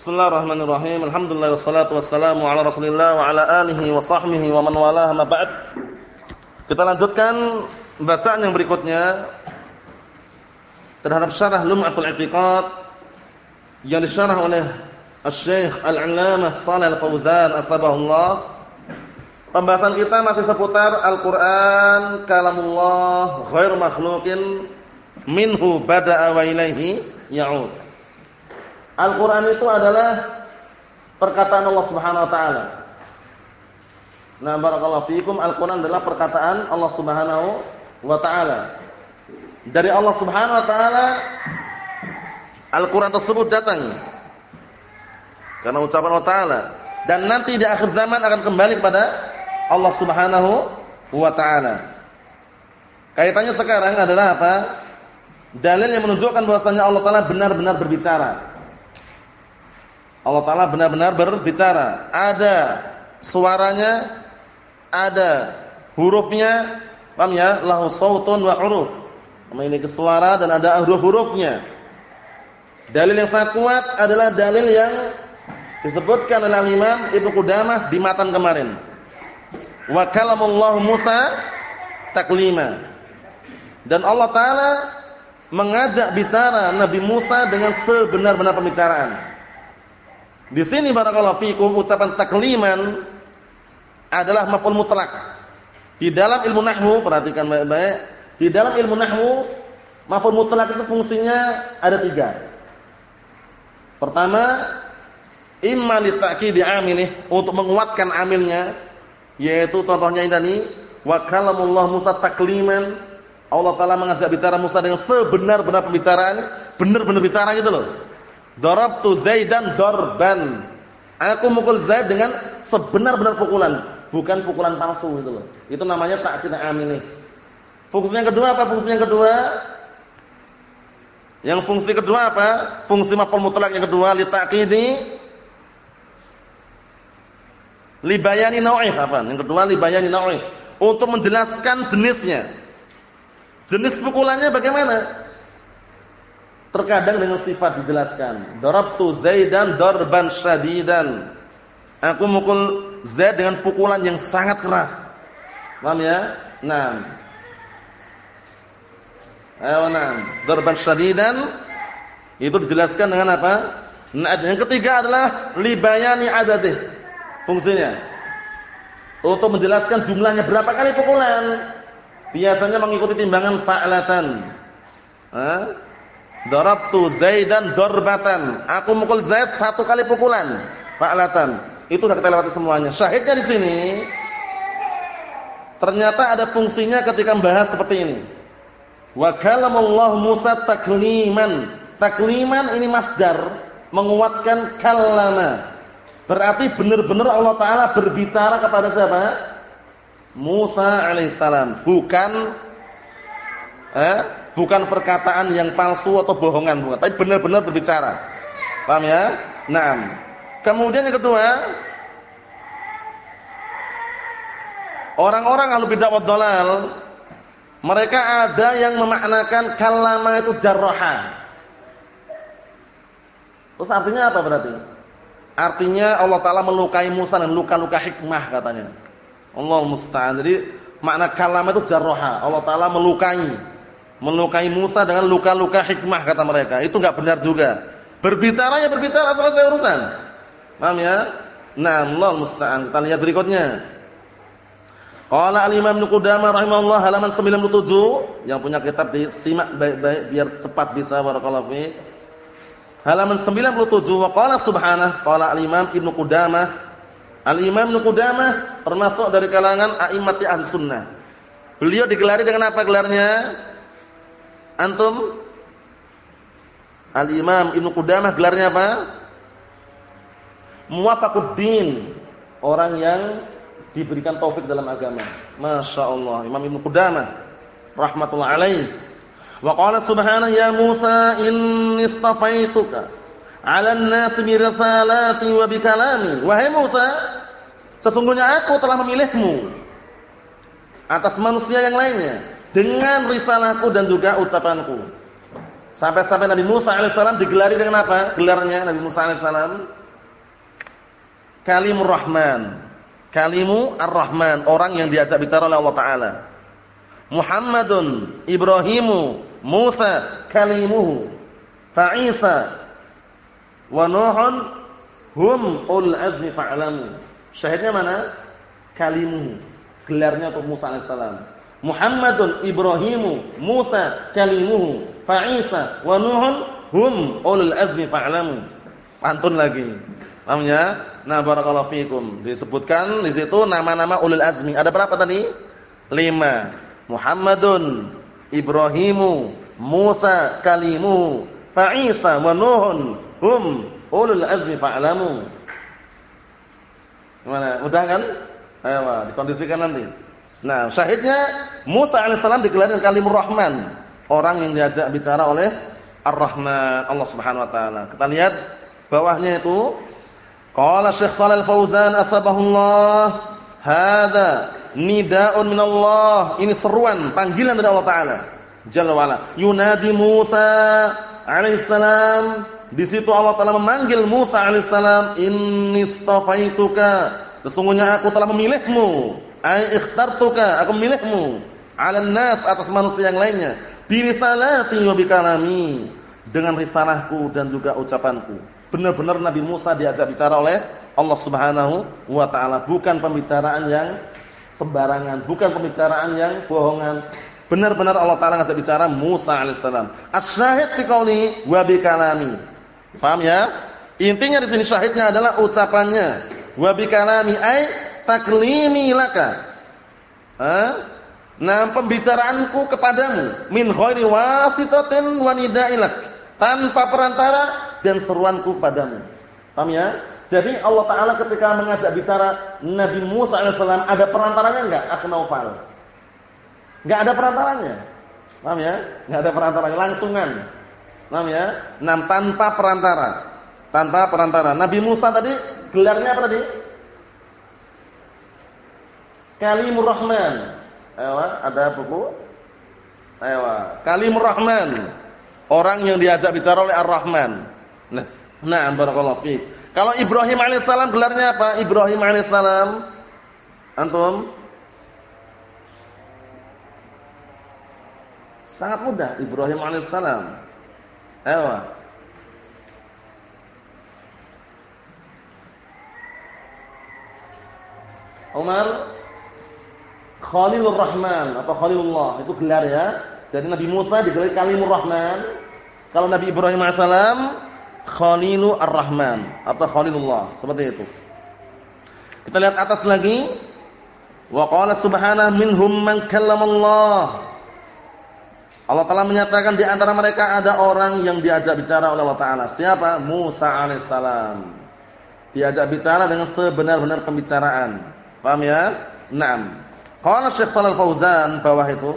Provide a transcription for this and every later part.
Bismillahirrahmanirrahim. Alhamdulillah wassalatu wassalamu ala Rasulillah wa ala alihi wa sahbihi wa man walaha ma ba'd. Kita lanjutkan bacaan yang berikutnya terhadap syarah Lum'atul I'tiqad yang disyarah oleh Asy-Syaikh Al-'Allamah Shalih Al-Fauzan asbahullah. Pembahasan kita masih seputar Al-Qur'an kalamullah ghairu makhluqin minhu bada'a wa ilaihi ya'ud. Al-Quran itu adalah perkataan Allah Subhanahu Wa Taala. Nah, barakallahu fiikum. Al-Quran adalah perkataan Allah Subhanahu Wa Taala. Dari Allah Subhanahu Wa Taala, Al-Quran tersebut datang karena ucapan Allah Taala. Dan nanti di akhir zaman akan kembali kepada Allah Subhanahu Wa Taala. Kaitannya sekarang adalah apa? Dalil yang menunjukkan bahwasanya Allah Taala benar-benar berbicara. Allah Ta'ala benar-benar berbicara. Ada suaranya, ada hurufnya, paham ya? Lahu sautun wa huruf. Memiliki suara dan ada huruf-hurufnya. Dalil yang sangat kuat adalah dalil yang disebutkan oleh Imam Ibnu Qudamah di matan kemarin. Wa kalamullah Musa taklima. Dan Allah Ta'ala mengajak bicara Nabi Musa dengan sebenar-benar pembicaraan. Di sini barakallahu fikum ucapan takliman adalah maf'ul mutlak. Di dalam ilmu nahwu perhatikan baik-baik, di dalam ilmu nahwu maf'ul mutlak itu fungsinya ada tiga. Pertama, imma li ta'kidi amilih untuk menguatkan amilnya, yaitu contohnya ini wa kalamullah Musa takliman. Allah taala mengajak bicara Musa dengan sebenar-benar pembicaraan, benar-benar bicara gitu loh. Darabtu Zaidan darban. Aku mukul Zaid dengan sebenar-benar pukulan, bukan pukulan palsu itu loh. Itu namanya ta'kid amini. Fungsi yang kedua apa? Fungsi yang kedua? Yang fungsi kedua apa? Fungsi maf'ul mutlak yang kedua li ta'kidi li bayani nau'i apa? Yang kedua li bayani nau'i. Untuk menjelaskan jenisnya. Jenis pukulannya bagaimana? Terkadang dengan sifat dijelaskan. Darabtu Zaidan darban syadidan. Aku mukul Zaid dengan pukulan yang sangat keras. Paham ya? Naam. Ayo naam. Darban syadidan itu dijelaskan dengan apa? Nah, yang ketiga adalah libayani adadih. Fungsinya untuk menjelaskan jumlahnya berapa kali pukulan. Biasanya mengikuti timbangan fa'latan. Hah? Darabtu Zaidan darbatan. Aku mukul Zaid satu kali pukulan. Fa'latan. Itu sudah kita lewati semuanya. Syahidnya di sini ternyata ada fungsinya ketika membahas seperti ini. Wa kalamullah Musa takliman. Takliman ini masdar menguatkan kalama. Berarti benar-benar Allah taala berbicara kepada siapa? Musa alaihissalam, bukan eh bukan perkataan yang palsu atau bohongan bukan, tapi benar-benar berbicara. Paham ya? Naam. Kemudian yang kedua, orang-orang ahlu bid'ah wad mereka ada yang memaknakan kalama itu jarraha. Terus artinya apa berarti? Artinya Allah taala melukai Musa dengan luka-luka hikmah katanya. Allah musta'an. Jadi makna kalama itu jarraha. Allah taala melukai melukai Musa dengan luka-luka hikmah kata mereka. Itu enggak benar juga. Berbicara ya berbicara selesai urusan. Paham ya? Nah, Allah musta'an. Kita lihat berikutnya. Qala al-Imam Ibnu rahimahullah halaman 97 yang punya kitab disimak baik-baik biar cepat bisa barakallahu fi. Halaman 97 wa qala subhanahu qala al-Imam Ibnu Qudamah Al-Imam Ibnu Qudamah termasuk dari kalangan a'immati ahli Beliau digelari dengan apa gelarnya? Antum? Al-Imam Ibnu Qudamah gelarnya apa? Muwafaquddin, orang yang diberikan taufik dalam agama. Masya Allah, Imam Ibnu Qudamah rahmatullah alaih. Wa qala subhanahu ya Musa inni istafaituka 'ala an-nasi bi risalati wa bi kalami. Wahai Musa, sesungguhnya aku telah memilihmu atas manusia yang lainnya dengan risalahku dan juga ucapanku. Sampai-sampai Nabi Musa alaihissalam digelari dengan apa? Gelarnya Nabi Musa alaihissalam Kalimur Rahman. Kalimu Ar-Rahman, orang yang diajak bicara oleh Allah taala. Muhammadun Ibrahimu Musa kalimuhu. Fa Isa wa Nuhun hum ul azmi fa'lamu. Syahidnya mana? Kalimuhu. Gelarnya untuk Musa alaihissalam. Muhammadun Ibrahimu Musa kalimuhu. Fa Isa wa Nuhun hum ulul azmi fa'lamu. Pantun lagi. Paham ya? Nah, barakallahu fikum. Disebutkan di situ nama-nama ulul azmi. Ada berapa tadi? Lima. Muhammadun, Ibrahimu, Musa, Kalimu, Fa'isa wa Nuhun, hum ulul azmi fa'lamu. Gimana? Mudah kan? Ayo, dikondisikan nanti. Nah, syahidnya Musa alaihissalam digelar dengan kalimur Rahman, orang yang diajak bicara oleh Ar-Rahman, Allah Subhanahu wa taala. Kita lihat bawahnya itu Qala Syekh Shalal Fauzan atsabahullah, "Hadza nida'un min Allah." Ini seruan, panggilan dari Allah taala. Jalla wa ala. Yunadi Musa alaihissalam. Di situ Allah taala memanggil Musa alaihissalam, "Inni istafaituka." Sesungguhnya aku telah memilihmu. Ai ikhtartuka, aku memilihmu 'alan nas atas manusia yang lainnya. Bi risalati wa bi kalami. Dengan risalahku dan juga ucapanku. Benar-benar Nabi Musa diajak bicara oleh Allah Subhanahu wa taala, bukan pembicaraan yang sembarangan, bukan pembicaraan yang bohongan. Benar-benar Allah taala ngajak bicara Musa alaihissalam. Asy-syahid fi qouli wa bi kalami. Paham ya? Intinya di sini syahidnya adalah ucapannya. Wa bi kalami ai taklimi laka. Hah? Nah, pembicaraanku kepadamu min ghairi wasitatin wa. Tanpa perantara dan seruanku padamu. Paham ya? Jadi Allah Taala ketika mengajak bicara Nabi Musa alaihissalam ada perantaranya enggak? Akhnaufal. Enggak ada perantaranya. Paham ya? Enggak ada perantaranya, langsungan. Paham ya? Nam tanpa perantara. Tanpa perantara. Nabi Musa tadi gelarnya apa tadi? Kalimur Rahman. Ayo, ada buku? Ayo, Kalimur Rahman. Orang yang diajak bicara oleh Ar-Rahman. Nah, nah barakallahu fiik. Kalau Ibrahim alaihissalam gelarnya apa? Ibrahim alaihissalam antum Sangat mudah Ibrahim alaihissalam. Ayo. Umar Khalilur Rahman atau Khalilullah itu gelar ya. Jadi Nabi Musa digelar Kalimur Rahman. Kalau Nabi Ibrahim alaihissalam Khalilu Ar-Rahman atau Khalilullah, seperti itu. Kita lihat atas lagi. Wa qala subhanahu minhum man Allah. Allah Taala menyatakan di antara mereka ada orang yang diajak bicara oleh Allah Taala. Siapa? Musa alaihissalam. Diajak bicara dengan sebenar-benar pembicaraan. Paham ya? Naam. Qala Syekh Shalal Fauzan bawah itu.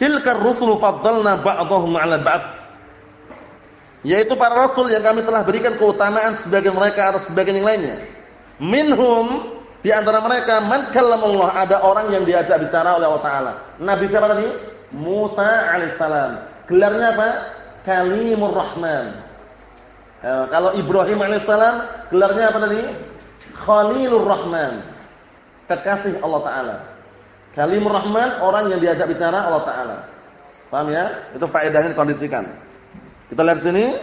Tilkar rusul faddalna ba'dahum 'ala ba'd yaitu para rasul yang kami telah berikan keutamaan sebagian mereka atas sebagian yang lainnya. Minhum di antara mereka man Allah ada orang yang diajak bicara oleh Allah taala. Nabi siapa tadi? Musa alaihissalam. Gelarnya apa? Kalimur Rahman. Ya, kalau Ibrahim alaihissalam gelarnya apa tadi? Khalilur Rahman. Kekasih Allah taala. Kalimur Rahman orang yang diajak bicara Allah taala. Paham ya? Itu faedahnya dikondisikan. Kita lihat sini.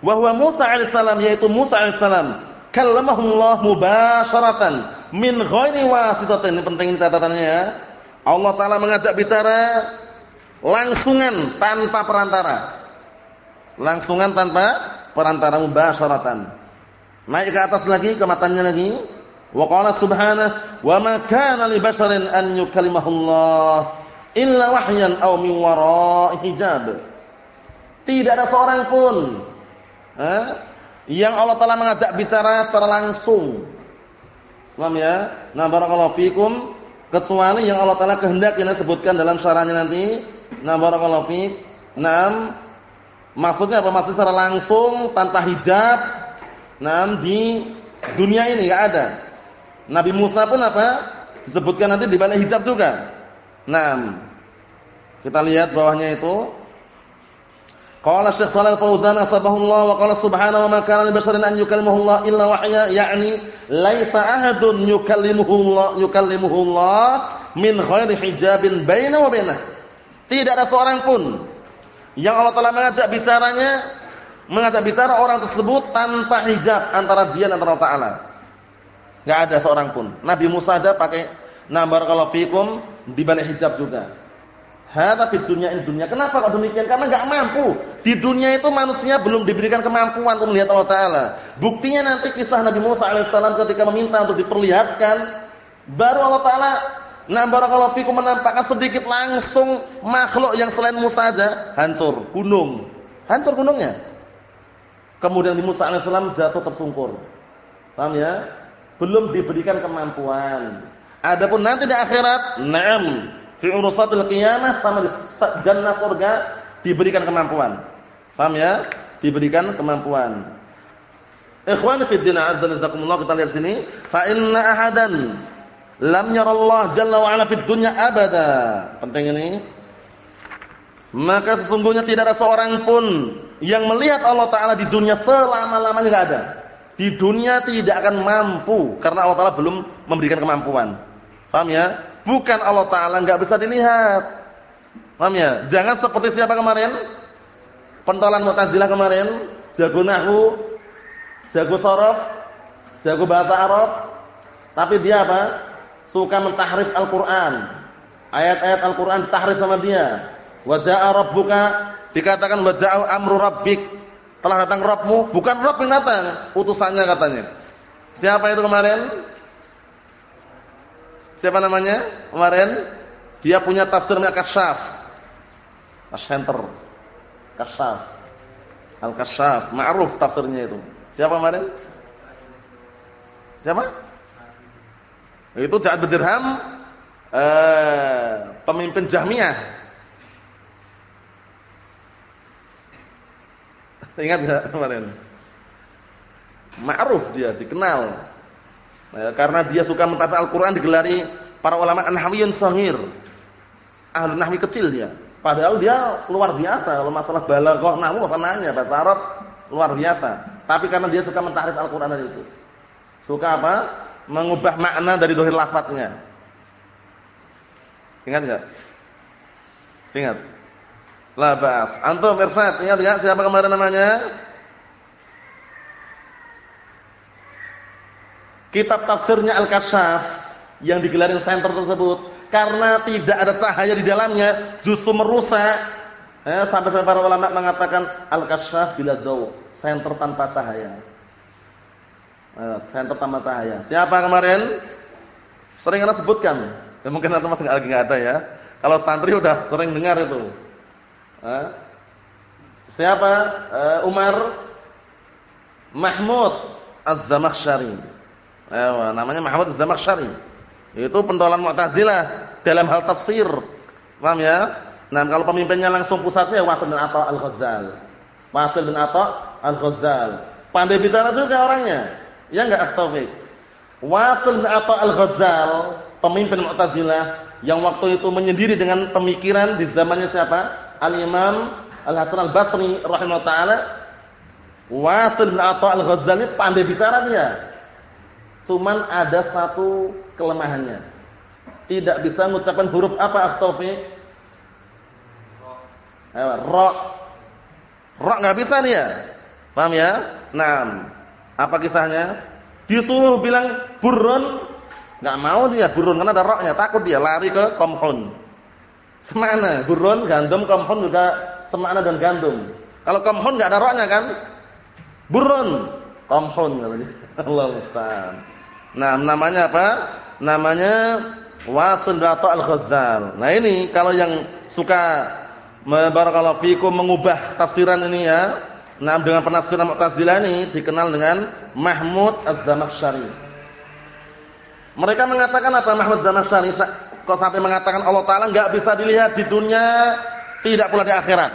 Wa huwa Musa alaihissalam yaitu Musa alaihissalam kallamahullah mubasharatan min ghairi wasitatin. Ini penting catatannya ya. Allah taala mengajak bicara langsungan tanpa perantara. Langsungan tanpa perantara mubasharatan. Naik ke atas lagi ke matanya lagi. Wa qala subhanahu wa ma kana li basharin an yukallimahullah illa wahyan aw min wara'i hijab. Tidak ada seorang pun eh, yang Allah Taala mengajak bicara secara langsung. Paham ya? Nah, barakallahu fikum kecuali yang Allah Taala kehendaki yang sebutkan dalam syarahnya nanti. Nah, barakallahu fik. Naam. Maksudnya apa? Maksud secara langsung tanpa hijab. Naam di dunia ini enggak ada. Nabi Musa pun apa? Disebutkan nanti di balik hijab juga. Naam. Kita lihat bawahnya itu. Qala Syekh Shalal Fauzan asbahullah wa qala subhanahu wa ma kana li basharin an yukallimuhullah illa wahya ya'ni laisa ahadun yukallimuhullah yukallimuhullah min ghairi hijabin baina wa bainah. Tidak ada seorang pun yang Allah Taala mengajak bicaranya mengajak bicara orang tersebut tanpa hijab antara dia dan Allah Taala. Enggak ada seorang pun. Nabi Musa aja pakai nambar kalau fikum di balik hijab juga. Hada fid dunya in dunya. Kenapa kok demikian? Karena enggak mampu. Di dunia itu manusia belum diberikan kemampuan untuk melihat Allah taala. Buktinya nanti kisah Nabi Musa alaihissalam ketika meminta untuk diperlihatkan, baru Allah taala nah barakallahu fikum menampakkan sedikit langsung makhluk yang selain Musa saja hancur, gunung. Hancur gunungnya. Kemudian Nabi Musa alaihissalam jatuh tersungkur. Paham ya? Belum diberikan kemampuan. Adapun nanti di akhirat, na'am fi urusatil qiyamah sama di jannah surga diberikan kemampuan. Paham ya? Diberikan kemampuan. Ikhwani fi din azza jazakumullah kita lihat sini, fa inna ahadan lam yarallah jalla wa ala fid dunya abada. Penting ini. Maka sesungguhnya tidak ada seorang pun yang melihat Allah taala di dunia selama-lamanya enggak ada. Di dunia tidak akan mampu karena Allah taala belum memberikan kemampuan. Paham ya? bukan Allah Ta'ala nggak bisa dilihat. Paham ya? Jangan seperti siapa kemarin? Pentolan Mu'tazilah kemarin, jago nahwu, jago sorof, jago bahasa Arab, tapi dia apa? Suka mentahrif Al-Qur'an. Ayat-ayat Al-Qur'an tahrif sama dia. Wa ja'a rabbuka dikatakan wa ja'a amru rabbik. Telah datang Rabbmu, bukan Rabb yang datang, utusannya katanya. Siapa itu kemarin? Siapa namanya? Kemarin dia punya tafsir Al-Kasyaf. As-Center. Kasyaf. Al-Kasyaf, ma'ruf tafsirnya itu. Siapa kemarin? Siapa? Itu Ja'ad Dirham eh, pemimpin Jahmiyah. Ingat enggak kemarin? Ma'ruf dia, dikenal. Nah, karena dia suka mentafsir Al-Qur'an digelari para ulama nahwiyun sahir. Ahli nahwi kecil dia. Padahal dia luar biasa kalau masalah balaghah nahwu nanya bahasa Arab luar biasa. Tapi karena dia suka mentahrif Al-Qur'an itu. Suka apa? Mengubah makna dari dohir lafadznya. Ingat enggak? Ingat. Labas. Antum Irsyad, ingat enggak siapa kemarin namanya? kitab tafsirnya Al-Kasyaf yang digelarin center tersebut. Karena tidak ada cahaya di dalamnya justru merusak. Eh, sampai-sampai para ulama mengatakan Al-Kasyaf bila daw center tanpa cahaya. Eh, center tanpa cahaya. Siapa kemarin? Sering kita sebutkan? Ya, mungkin nanti masih lagi nggak ada ya. Kalau santri udah sering dengar itu eh, siapa eh, Umar Mahmud Az-Zamakhsyari Eh, namanya Muhammad Az-Zamakhsyari. Itu pentolan Mu'tazilah dalam hal tafsir. Paham ya? Nah, kalau pemimpinnya langsung pusatnya Wasil bin Atha Al-Ghazzal. Wasil bin Atha Al-Ghazzal. Pandai bicara juga orangnya. Ya enggak Akhtaufik? Wasil bin Atha Al-Ghazzal, pemimpin Mu'tazilah yang waktu itu menyendiri dengan pemikiran di zamannya siapa? Al-Imam Al-Hasan Al-Basri rahimahullah taala. Wasil bin Atha Al-Ghazzal ini pandai bicara dia Cuman ada satu kelemahannya. Tidak bisa mengucapkan huruf apa akhtofi? Ayo, ro. Ro enggak bisa dia. Paham ya? Nah, apa kisahnya? Disuruh bilang burun, enggak mau dia burun karena ada roknya, takut dia lari ke komhun. Semana? Burun, gandum, komhun juga semana dan gandum. Kalau komhun enggak ada roknya kan? Burun, komhun katanya. Allah musta'an. Nah, namanya apa? Namanya Wasil Al-Ghazzal. Nah, ini kalau yang suka barakallahu fikum mengubah tafsiran ini ya. Nah, dengan penafsiran Mu'tazilah ini dikenal dengan Mahmud Az-Zamakhsyari. Mereka mengatakan apa Mahmud Az-Zamakhsyari? Kok sampai mengatakan Allah taala enggak bisa dilihat di dunia, tidak pula di akhirat.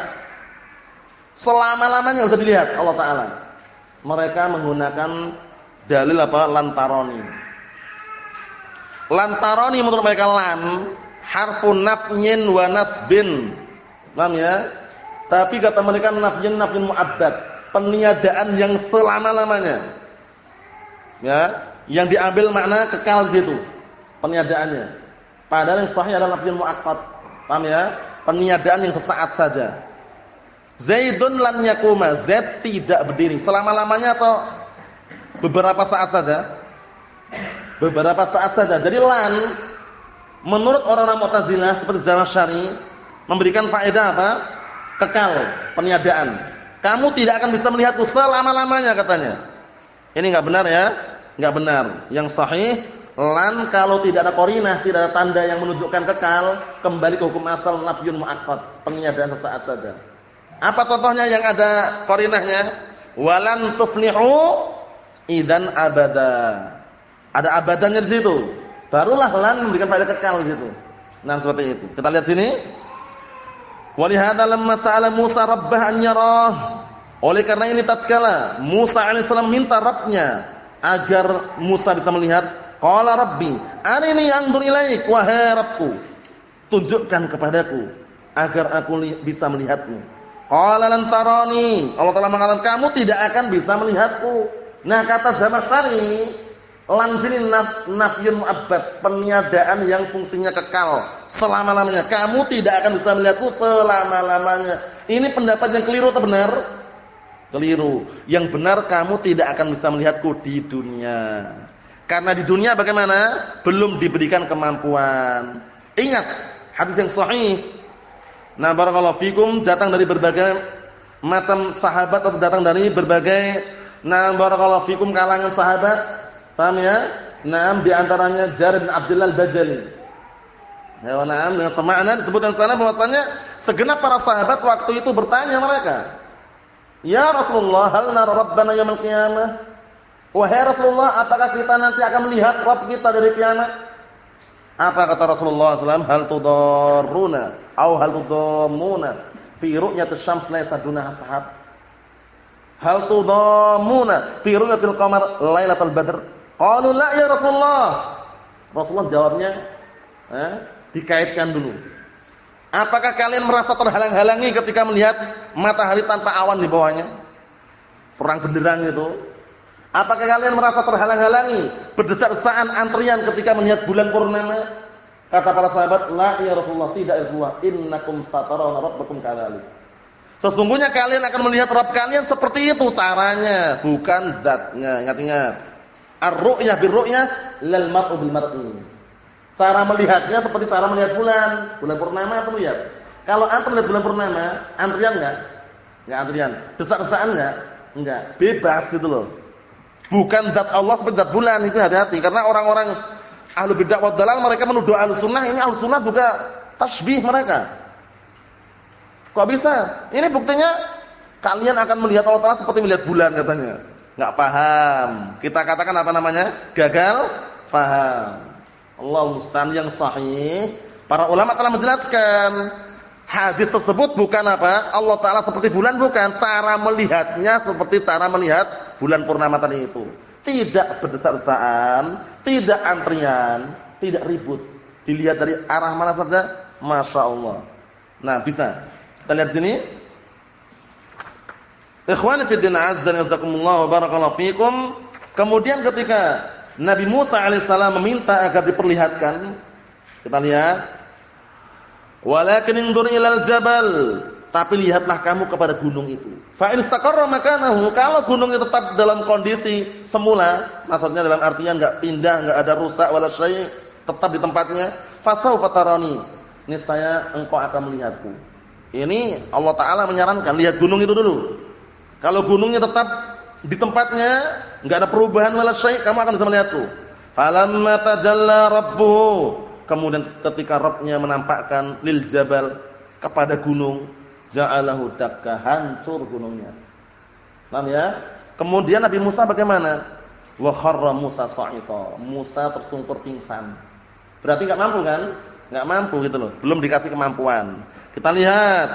Selama-lamanya bisa dilihat Allah taala. Mereka menggunakan Dalil apa? Lantaroni. Lantaroni menurut mereka lan harfu nafyin wa nasbin. Paham ya? Tapi kata mereka nafyin nafyin mu'abbad, peniadaan yang selama-lamanya. Ya, yang diambil makna kekal situ peniadaannya. Padahal yang sahih adalah nafyin mu'aqqad. Paham ya? Peniadaan yang sesaat saja. Zaidun lan yakuma, Zaid tidak berdiri selama-lamanya atau beberapa saat saja? Beberapa saat saja. Jadi lan menurut orang-orang Mu'tazilah seperti Zamakhsyari memberikan faedah apa? Kekal, peniadaan. Kamu tidak akan bisa melihatku selama-lamanya katanya. Ini enggak benar ya? Enggak benar. Yang sahih lan kalau tidak ada korinah, tidak ada tanda yang menunjukkan kekal, kembali ke hukum asal nafyun muakkad, peniadaan sesaat saja. Apa contohnya yang ada korinahnya? Walan tuflihu idan abada. Ada abadannya di situ. Barulah lan memberikan faedah kekal di situ. Nah, seperti itu. Kita lihat sini. Walihada lamma sa'ala Musa rabbah an yarah. Oleh karena ini tatkala Musa alaihissalam minta Rabbnya agar Musa bisa melihat, qala rabbi arini anzur ilaik wahai Rabbku. Tunjukkan kepadaku agar aku bisa melihatmu. Qala lan tarani. Allah Taala mengatakan kamu tidak akan bisa melihatku. Nah, kata Zamakhsyari, lan sini naf, nafyun mu'abbad, peniadaan yang fungsinya kekal selama-lamanya. Kamu tidak akan bisa melihatku selama-lamanya. Ini pendapat yang keliru atau benar? Keliru. Yang benar kamu tidak akan bisa melihatku di dunia. Karena di dunia bagaimana? Belum diberikan kemampuan. Ingat, hadis yang sahih Nah, barakallahu fikum datang dari berbagai macam sahabat atau datang dari berbagai nah barakallahu fikum kalangan sahabat. Paham ya? Nah, di antaranya Jarir bin Abdullah Al-Bajali. Ya, nah, dengan semakna disebutkan sana bahwasanya segenap para sahabat waktu itu bertanya mereka, "Ya Rasulullah, hal nara rabbana yaumil qiyamah?" Wahai Rasulullah, apakah kita nanti akan melihat Rabb kita dari kiamat? Apa kata Rasulullah SAW? Hal tudarruna au hal tudammuna fi ru'yatis syams laysa dunaha sahab? Hal tudammuna fi ru'yatil qamar lailatul badr? Qalu la ya Rasulullah. Rasulullah jawabnya, eh, dikaitkan dulu. Apakah kalian merasa terhalang-halangi ketika melihat matahari tanpa awan di bawahnya? Perang benderang itu. Apakah kalian merasa terhalang-halangi, berdesak-desakan antrian ketika melihat bulan purnama? Kata para sahabat, "La ya Rasulullah, tidak ya Rasulullah, innakum satarawna rabbakum kadzalik." Sesungguhnya kalian akan melihat Rabb kalian seperti itu caranya, bukan zatnya. Ingat-ingat. Ar-ru'yah bir-ru'yah lal mar'u bil mar'i. Cara melihatnya seperti cara melihat bulan. Bulan purnama itu lihat. Kalau antum melihat bulan purnama, antrian enggak? Enggak antrian. Desak-desakan enggak? Enggak. Bebas gitu loh. Bukan zat Allah seperti zat bulan itu hati-hati karena orang-orang ahlu bid'ah wa dalal mereka menuduh ahlu sunnah ini ahlu sunnah juga tasbih mereka. Kok bisa? Ini buktinya kalian akan melihat Allah Taala seperti melihat bulan katanya. Enggak paham. Kita katakan apa namanya? Gagal paham. Allah musta'an yang sahih. Para ulama telah menjelaskan hadis tersebut bukan apa? Allah Taala seperti bulan bukan, cara melihatnya seperti cara melihat bulan purnama tadi itu. Tidak berdesak-desakan, tidak antrian, tidak ribut. Dilihat dari arah mana saja, Masya Allah. Nah, bisa. Kita lihat sini. Ikhwani fi din azza wa jazakumullah barakallahu fikum. Kemudian ketika Nabi Musa alaihissalam meminta agar diperlihatkan, kita lihat. Walakin indur ilal jabal tapi lihatlah kamu kepada gunung itu. Fa in istaqarra makanahu, kalau gunung itu tetap dalam kondisi semula, maksudnya dalam artian enggak pindah, enggak ada rusak wala syai', tetap di tempatnya, fasaufa tarani. Niscaya engkau akan melihatku. Ini Allah taala menyarankan lihat gunung itu dulu. Kalau gunungnya tetap di tempatnya, enggak ada perubahan wala syai', kamu akan bisa melihatku. Falamma tajalla rabbuhu, kemudian ketika Rabbnya menampakkan lil jabal kepada gunung ja'alahu dakka hancur gunungnya. Paham ya? Kemudian Nabi Musa bagaimana? Wa kharra Musa sa'iqa. Musa tersungkur pingsan. Berarti enggak mampu kan? Enggak mampu gitu loh. Belum dikasih kemampuan. Kita lihat.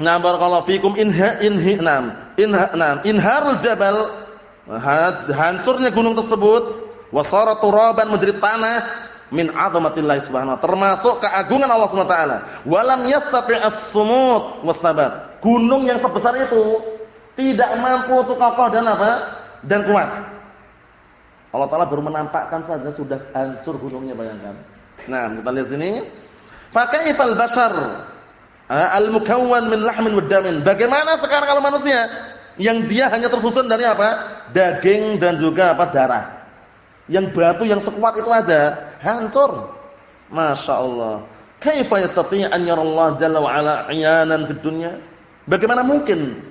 Nah barakallahu fikum inha inhi nam. Inha nam. Inharul jabal hancurnya gunung tersebut wasara turaban menjadi tanah min 'azamatillah subhanahu wa termasuk keagungan Allah Subhanahu wa taala. Walam yastati' as-sumut wasabat. Gunung yang sebesar itu tidak mampu untuk kokoh dan apa? dan kuat. Allah taala baru menampakkan saja sudah hancur gunungnya bayangkan. Nah, kita lihat sini. Fa kaifal basar al-mukawwan min lahmin wa damin. Bagaimana sekarang kalau manusia yang dia hanya tersusun dari apa? Daging dan juga apa? darah. Yang batu yang sekuat itu aja hancur. Masya Allah. Kaifa yastati' an yara Allah jalla wa ala 'iyanan fid dunya? Bagaimana mungkin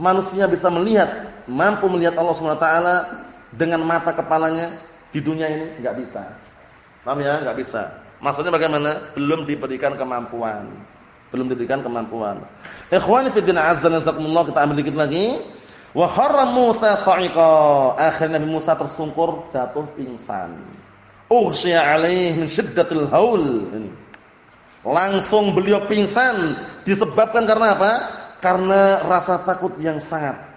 manusia bisa melihat, mampu melihat Allah Subhanahu wa taala dengan mata kepalanya di dunia ini? Enggak bisa. Paham ya? Enggak bisa. Maksudnya bagaimana? Belum diberikan kemampuan. Belum diberikan kemampuan. Ikhwani fi din azza wa kita ambil dikit lagi. Wa kharra Musa sa'iqa. Akhirnya Nabi Musa tersungkur jatuh pingsan. Ughshiya alaih min syiddatil haul. Langsung beliau pingsan disebabkan karena apa? Karena rasa takut yang sangat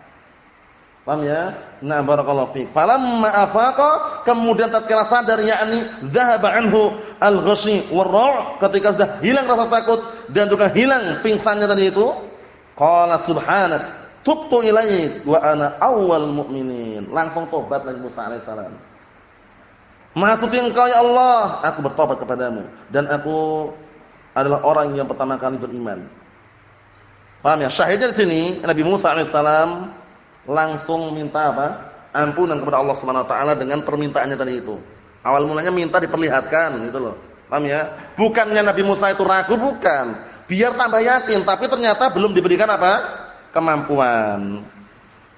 Paham ya? Nah, barakallahu fiik. Falamma afaqa, kemudian tatkala sadar yakni dhahaba anhu al-ghashi war ketika sudah hilang rasa takut dan juga hilang pingsannya tadi itu, qala subhanak, tubtu ilaik wa ana awwal mu'minin. Langsung tobat lagi Musa alaihissalam. Maha suci engkau ya Allah, aku bertobat kepadamu dan aku adalah orang yang pertama kali beriman. Paham ya? Syahidnya di sini Nabi Musa alaihissalam langsung minta apa? Ampunan kepada Allah Subhanahu wa taala dengan permintaannya tadi itu. Awal mulanya minta diperlihatkan gitu loh. Paham ya? Bukannya Nabi Musa itu ragu bukan. Biar tambah yakin, tapi ternyata belum diberikan apa? Kemampuan.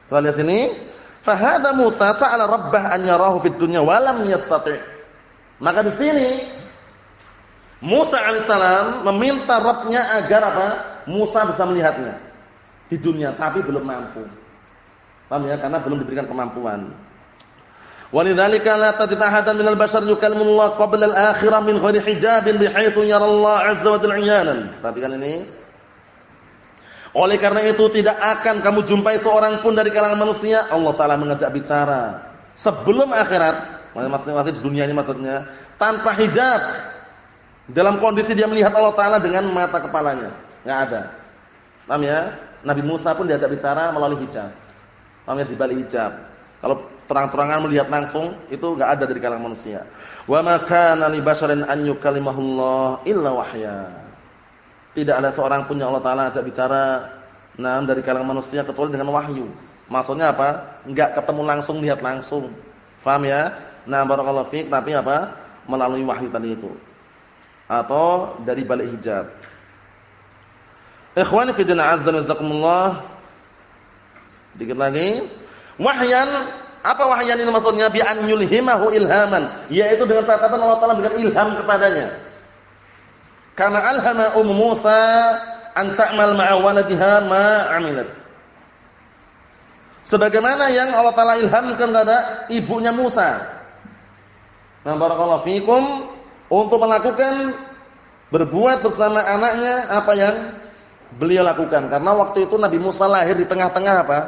Coba lihat sini. Fahada Musa sa'ala rabbah an yarahu fid dunya wa lam yastati'. Maka di sini Musa alaihissalam meminta Rabbnya agar apa? Musa bisa melihatnya di dunia, tapi belum mampu. Paham ya? Karena belum diberikan kemampuan. Walidzalika la tajid ahadan minal bashar yukallimullah qabla al-akhirah min ghairi hijabin bihaitsu yara Allah 'azza wa jalla 'iyanan. Perhatikan ini. Oleh karena itu tidak akan kamu jumpai seorang pun dari kalangan manusia Allah taala mengajak bicara sebelum akhirat, maksudnya masih di dunia ini maksudnya, tanpa hijab. Dalam kondisi dia melihat Allah taala dengan mata kepalanya. Enggak ada. Paham ya? Nabi Musa pun diajak bicara melalui hijab. Namanya di balik hijab. Kalau terang-terangan melihat langsung itu enggak ada dari kalangan manusia. Wa ma kana li basharin an yukallimahullah illa wahya. Tidak ada seorang pun yang Allah taala ajak bicara nah dari kalangan manusia kecuali dengan wahyu. Maksudnya apa? Enggak ketemu langsung lihat langsung. Faham ya? Nah, barakallahu fiik tapi apa? Melalui wahyu tadi itu. Atau dari balik hijab. Ikhwani fi din azza wa jazakumullah Dikit lagi. Wahyan, apa wahyan ini maksudnya? Bi an yulhimahu ilhaman, yaitu dengan catatan Allah Taala berikan ilham kepadanya. Karena alhama um Musa an ta'mal ma'a waladiha. Sebagaimana yang Allah Taala ilhamkan kepada ibunya Musa. Nah, barakallahu fikum untuk melakukan berbuat bersama anaknya apa yang beliau lakukan karena waktu itu Nabi Musa lahir di tengah-tengah apa?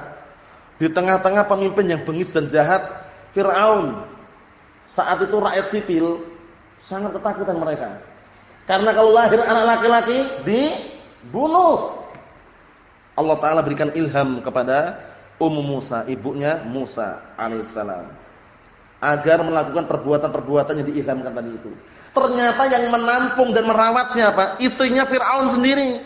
Di tengah-tengah pemimpin yang bengis dan jahat, Fir'aun. Saat itu rakyat sipil sangat ketakutan mereka. Karena kalau lahir anak laki-laki dibunuh. Allah taala berikan ilham kepada Ummu Musa, ibunya Musa alaihissalam. Agar melakukan perbuatan-perbuatan yang diilhamkan tadi itu. Ternyata yang menampung dan merawat siapa? Istrinya Fir'aun sendiri.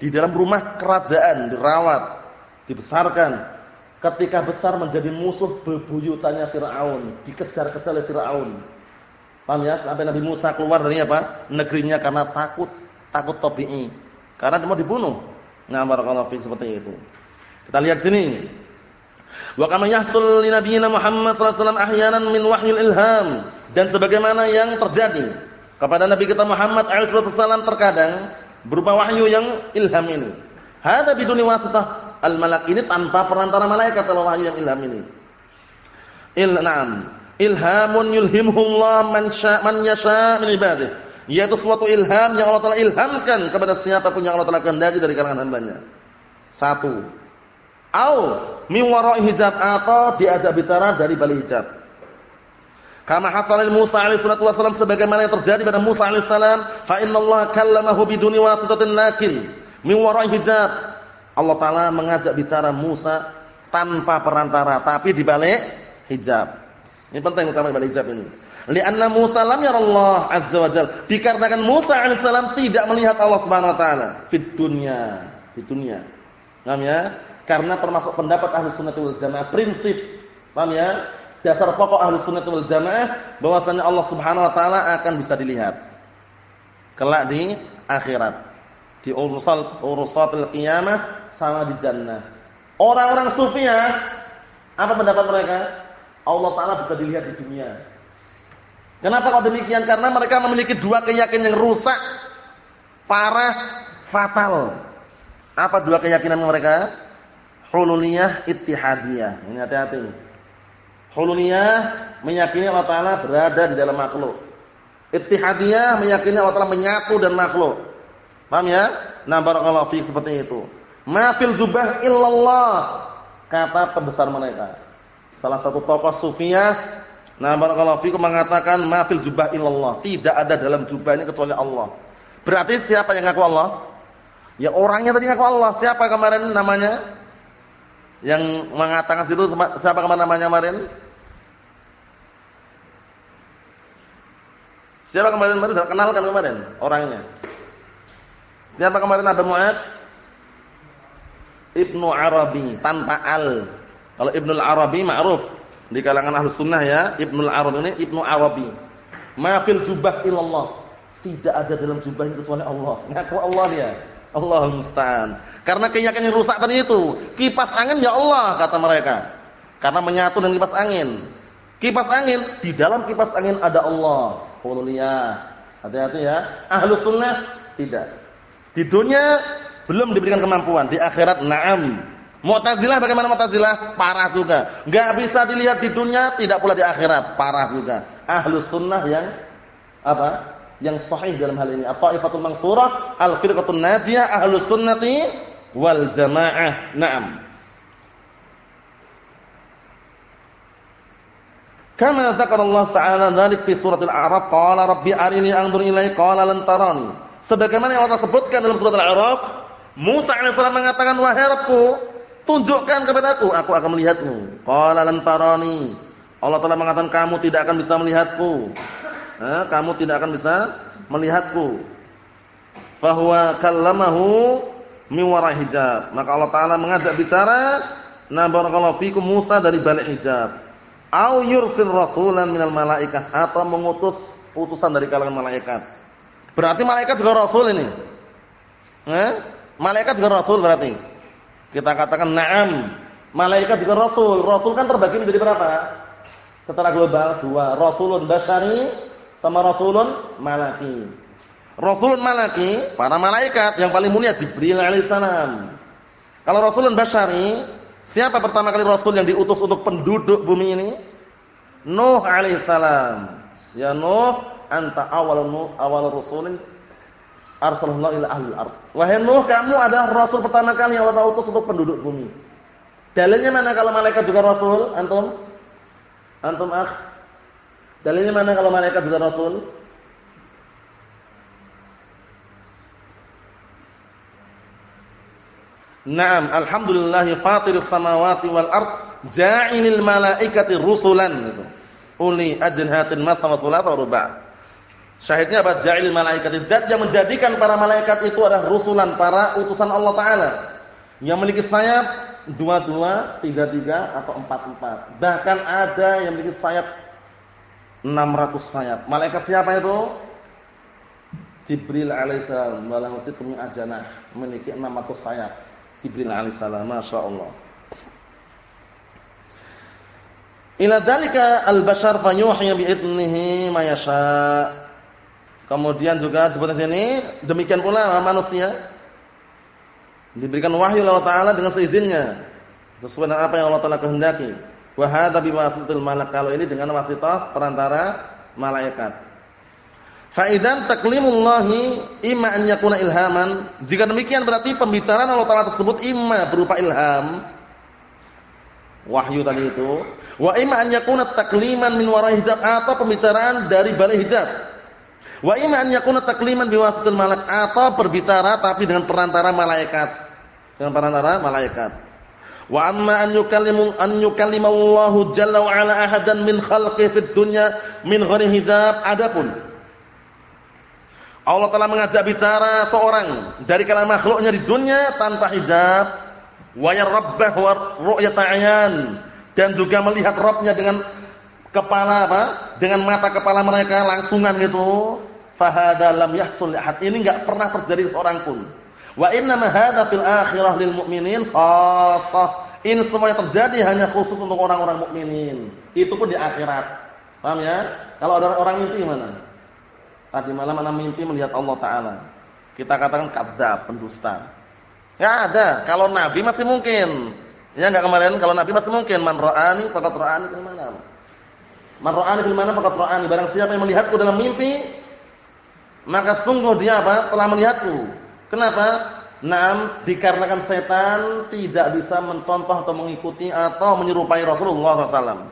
Di dalam rumah kerajaan dirawat dibesarkan. Ketika besar menjadi musuh bebuyutannya Firaun, dikejar-kejar oleh Firaun. Paham ya? Sampai Nabi Musa keluar dari apa? Negerinya karena takut, takut tabi'i. Karena dia mau dibunuh. Nah, barakallahu fiik seperti itu. Kita lihat sini. Wa kama yahsul li Muhammad sallallahu alaihi wasallam ahyanan min wahyil ilham dan sebagaimana yang terjadi kepada nabi kita Muhammad alaihi wasallam terkadang berupa wahyu yang ilham ini. Hada biduni wasitah al-malak ini tanpa perantara malaikat kalau wahyu yang ilham ini. Ilham, ilhamun yulhimuhullah man sya man yasha min ibadihi. Yaitu suatu ilham yang Allah Taala ilhamkan kepada siapa pun yang Allah Taala kehendaki dari kalangan hambanya. Satu. Au min wara'i hijab atau diajak bicara dari balik hijab. Kama hasalil Musa alaihi salatu wasallam sebagaimana yang terjadi pada Musa alaihi salam, fa innallaha kallamahu biduni wasitatin lakin min wara'i hijab. Allah taala mengajak bicara Musa tanpa perantara, tapi di balik hijab. Ini penting utama balik hijab ini. Lianna Musa lam yarallah azza wa jalla. Dikarenakan Musa alaihi salam tidak melihat Allah Subhanahu wa taala di dunia, di dunia. Paham ya? Karena termasuk pendapat Ahlus Sunnah wal Jamaah prinsip. Paham ya? dasar pokok ahli sunnah wal jamaah bahwasanya Allah Subhanahu wa taala akan bisa dilihat kelak di akhirat di urusan urusatul qiyamah sama di jannah orang-orang sufi ya apa pendapat mereka Allah taala bisa dilihat di dunia kenapa kalau demikian karena mereka memiliki dua keyakinan yang rusak parah fatal apa dua keyakinan mereka hululiyah ittihadiyah ini hati-hati Hululiyah meyakini Allah Taala berada di dalam makhluk. Ittihadiyah meyakini Allah Taala menyatu dan makhluk. Paham ya? Nah, barakallahu fiik seperti itu. Ma fil jubah illallah kata pembesar mereka. Salah satu tokoh sufiyah nah barakallahu fiik mengatakan ma fil jubah illallah, tidak ada dalam jubah ini kecuali Allah. Berarti siapa yang ngaku Allah? Ya orangnya tadi ngaku Allah. Siapa kemarin namanya? Yang mengatakan situ siapa kemarin namanya kemarin? Siapa kemarin kemarin sudah kenal kan kemarin orangnya? Siapa kemarin Abu Mu'ad? Ibnu Arabi tanpa al. Kalau Ibnu Arabi ma'ruf di kalangan ahlu sunnah ya, Ibnu Arabi ini Ibnu Arabi. Ma fil jubah illallah. Tidak ada dalam jubah itu kecuali Allah. Ngaku Allah dia. Allah musta'an. Karena keyakinan rusak tadi itu. Kipas angin ya Allah kata mereka. Karena menyatu dengan kipas angin. Kipas angin, di dalam kipas angin ada Allah. Hululiyah. Hati-hati ya. Ahlu sunnah tidak. Di dunia belum diberikan kemampuan. Di akhirat na'am. Mu'tazilah bagaimana Mu'tazilah? Parah juga. Gak bisa dilihat di dunia, tidak pula di akhirat. Parah juga. Ahlu sunnah yang apa? Yang sahih dalam hal ini. At-ta'ifatul mansurah, al-firqatul najiyah, ahlu sunnati wal jamaah. Na'am. Kama dzakara Allah Ta'ala dzalik fi surat Al-A'raf, qala rabbi arini anzur ilaik qala lan tarani. Sebagaimana yang Allah sebutkan dalam surat Al-A'raf, Musa alaihissalam mengatakan wahai Rabbku, tunjukkan kepadaku, aku akan melihatmu. Qala lan tarani. Allah Ta'ala mengatakan kamu tidak akan bisa melihatku. Kamu tidak akan bisa melihatku. Fahuwa kallamahu min wara hijab. Maka Allah Ta'ala mengajak bicara, na barakallahu fikum Musa dari balik hijab au yursil rasulan minal malaikah atau mengutus utusan dari kalangan malaikat. Berarti malaikat juga rasul ini. Eh? Malaikat juga rasul berarti. Kita katakan na'am. Malaikat juga rasul. Rasul kan terbagi menjadi berapa? Secara global dua, rasulun basyari sama rasulun malaki. Rasulun malaki, para malaikat yang paling mulia Jibril alaihissalam. Kalau rasulun basyari Siapa pertama kali Rasul yang diutus untuk penduduk bumi ini? Nuh alaihissalam. Ya Nuh, anta awal Nuh, awal Rasulin arsalallahu ila ahli ard. Wahai Nuh, kamu adalah Rasul pertama kali yang Allah utus untuk penduduk bumi. Dalilnya mana kalau malaikat juga Rasul? Antum? Antum akh? Dalilnya mana kalau malaikat juga Rasul? Naam, alhamdulillah fatiris samawati wal ard ja'ilil malaikati rusulan gitu. Uli ajnhatin matha wa sulata wa ruba'. Syahidnya apa? Ja'ilil malaikati dat yang menjadikan para malaikat itu adalah rusulan, para utusan Allah taala. Yang memiliki sayap dua-dua, tiga-tiga atau empat-empat. Bahkan ada yang memiliki sayap 600 sayap. Malaikat siapa itu? Jibril alaihissalam, walahu sitru ajanah, memiliki 600 sayap. Jibril alaihissalam, masya Allah. Ila dalika al-bashar fayuhi bi'idnihi ma yasha. Kemudian juga disebutkan sini demikian pula manusia diberikan wahyu Allah taala dengan seizinnya sesuai dengan apa yang Allah taala kehendaki. Wa hadza biwasitil malak kalau ini dengan wasitah perantara malaikat. Faidan taklimullahi imma an yakuna ilhaman. Jika demikian berarti pembicaraan Allah Taala tersebut imma berupa ilham. Wahyu tadi itu. Wa imma an yakuna takliman min wara'i hijab atau pembicaraan dari balik hijab. Wa imma an yakuna takliman biwasitatil malak atau berbicara tapi dengan perantara malaikat. Dengan perantara malaikat. Wa amma an yukallimu an yukallimallahu jalla wa ala ahadan min khalqi fid dunya min ghairi hijab. Adapun Allah telah mengajak bicara seorang dari kalangan makhluknya di dunia tanpa hijab. Wa yarabbah wa ru'yat ayan dan juga melihat Rabbnya dengan kepala apa? Dengan mata kepala mereka langsungan gitu fahada lam yahsul ahad. Ini enggak pernah terjadi seorang pun. Wa inna ma hadza fil akhirah lil mu'minin khassah. Ini semuanya terjadi hanya khusus untuk orang-orang mukminin. Itu pun di akhirat. Paham ya? Kalau ada orang mimpi gimana? Tadi malam anak mimpi melihat Allah taala. Kita katakan kadzab, pendusta. Ya ada. Kalau nabi masih mungkin. Ya enggak kemarin kalau nabi masih mungkin man ra'ani faqad ra'ani fil manam. Man ra'ani fil manam faqad ra'ani. Barang siapa yang melihatku dalam mimpi, maka sungguh dia apa? telah melihatku. Kenapa? Naam, dikarenakan setan tidak bisa mencontoh atau mengikuti atau menyerupai Rasulullah SAW.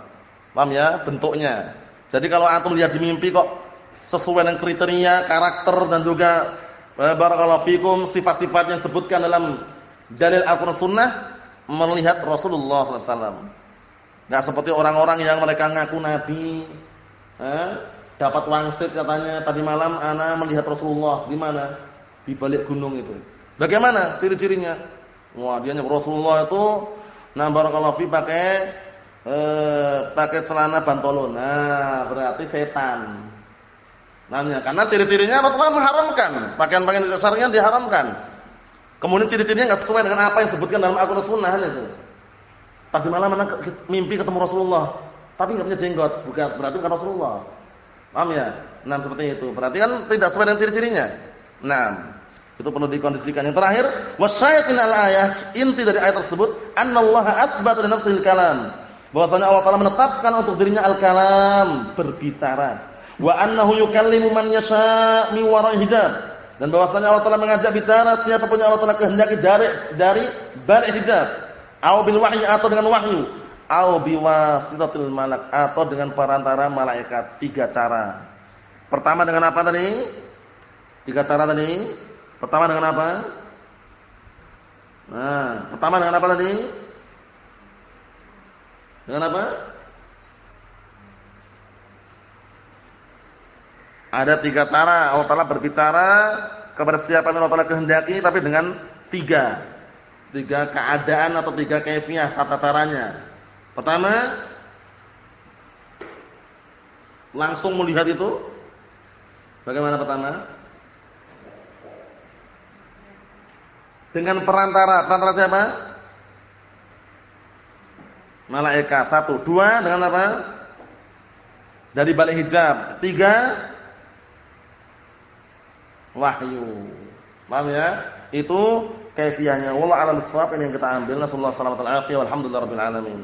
Paham ya? Bentuknya. Jadi kalau antum lihat di mimpi kok sesuai dengan kriteria, karakter dan juga eh, barakallahu fikum sifat-sifat yang disebutkan dalam dalil Al-Qur'an Sunnah melihat Rasulullah SAW. Enggak seperti orang-orang yang mereka ngaku nabi, eh? Dapat wangsit katanya tadi malam ana melihat Rasulullah di mana? Di balik gunung itu. Bagaimana ciri-cirinya? Wah, dia Rasulullah itu nah barakallahu fi pakai eh pakai celana bantolon. Nah, berarti setan. Namanya karena ciri-cirinya Rasulullah mengharamkan. Pakaian-pakaian dasarnya diharamkan. Kemudian ciri-cirinya enggak sesuai dengan apa yang disebutkan dalam Al-Qur'an Sunnah itu. Tadi malam anak mimpi ketemu Rasulullah, tapi enggak punya jenggot, bukan berarti bukan Rasulullah. Paham ya? Nah, seperti itu. Berarti kan tidak sesuai dengan ciri-cirinya. Nah, itu perlu dikondisikan. Yang terakhir, wasyayat min al-ayah, inti dari ayat tersebut, annallaha atsbata li nafsihi kalam Bahwasanya Allah Taala menetapkan untuk dirinya al-kalam, berbicara. Wa annahu yukallimu man yasha' min wara'i hijab. Dan bahwasanya Allah Taala mengajak bicara siapa pun yang Allah Taala kehendaki dari dari balik hijab. Au bil wahyi atau dengan wahyu au biwasitatil malak atau dengan perantara malaikat tiga cara. Pertama dengan apa tadi? Tiga cara tadi. Pertama dengan apa? Nah, pertama dengan apa tadi? Dengan apa? Ada tiga cara Allah Taala berbicara kepada siapa yang Allah Taala kehendaki tapi dengan tiga tiga keadaan atau tiga kaifiah tata caranya. Pertama, langsung melihat itu. Bagaimana pertama? Dengan perantara, perantara siapa? Malaikat. Satu, dua dengan apa? Dari balik hijab. Tiga, wahyu. Paham ya? Itu kaifiahnya. Wallahu a'lam bishawab ini yang kita ambil. Nasallahu alaihi wasallam. Alhamdulillah rabbil alamin.